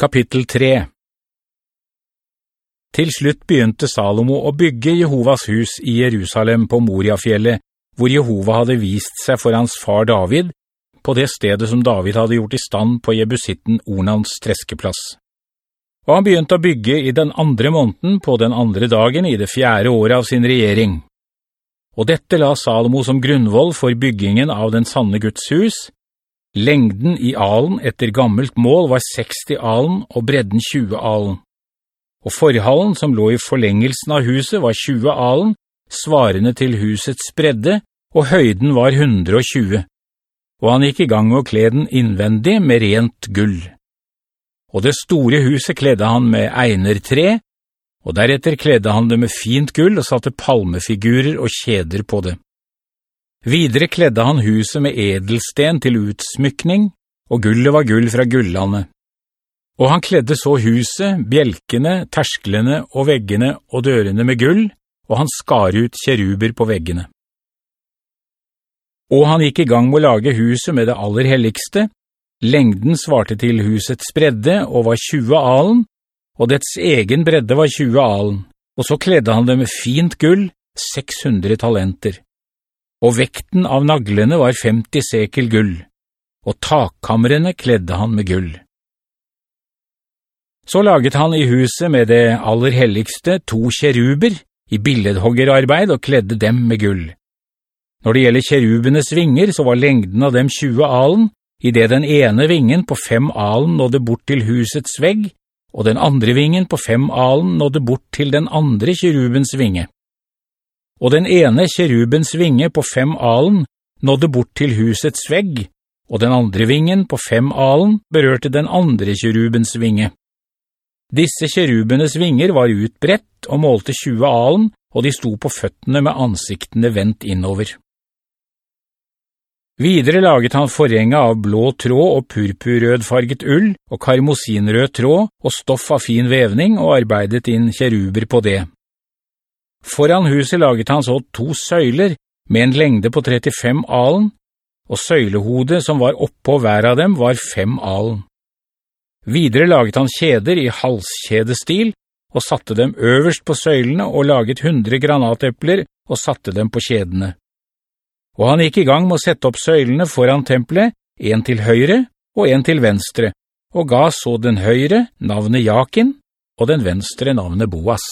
Kapittel 3 Til slutt begynte Salomo å bygge Jehovas hus i Jerusalem på Moriafjellet, hvor Jehova hadde vist seg for hans far David, på det stedet som David hadde gjort i stand på Jebusitten Ornans treskeplass. Og han begynte å bygge i den andre måneden på den andre dagen i det fjerde året av sin regjering. Og dette la Salomo som grunnvoll for byggingen av den sanne Guds hus, Lengden i alen etter gammelt mål var 60 alen og bredden 20 alen. Og forhallen som lå i forlengelsen av huset var 20 alen, svarende til husets bredde, og høyden var 120. Og han gikk i gang med å kle den innvendig med rent gull. Og det store huset kledde han med einertre, og deretter kledde han det med fint gull og satte palmefigurer og kjeder på det. Videre kledde han huset med edelsten til utsmykning, og gullet var gull fra gullene. Og han kledde så huset, bjelkene, tersklene og veggene og dørene med gull, og han skar ut kjeruber på veggene. Og han gikk i gang med å lage huset med det aller helligste. Lengden svarte til husets bredde og var 20 alen, og dets egen bredde var 20 alen, og så kledde han det med fint gull, 600 talenter og vekten av naglene var 50 sekel gull, og takkamrene kledde han med gull. Så laget han i huset med det aller helligste to kjeruber i billedhoggerarbeid og kledde dem med gull. Når det gjelder kjerubenes vinger, så var lengden av dem 20 alen, i det den ene vingen på fem alen nådde bort til husets vegg, og den andre vingen på fem alen nådde bort til den andre kjerubens vinge og den ene kjerubens vinge på fem alen nådde bort til husets vegg, og den andre vingen på fem alen berørte den andre kjerubens vinge. Disse kjerubenes vinger var utbrett og målte 20 alen, og de sto på føttene med ansiktene vendt innover. Videre laget han forrenget av blå tråd og purpurrødfarget ull og karmosinrød tråd og stoff av fin vevning og arbeidet inn kjeruber på det. Foran huset laget han så to søyler med en lengde på 35 alen, og søylehodet som var oppå hver av dem var fem alen. Videre laget han kjeder i halskjedestil, og satte dem øverst på søylene og laget 100 granatepler og satte dem på kjedene. Og han gikk i gang med å sette opp søylene foran tempelet, en til høyre og en til venstre, og ga så den høyre navnet Jakin og den venstre navnet Boas.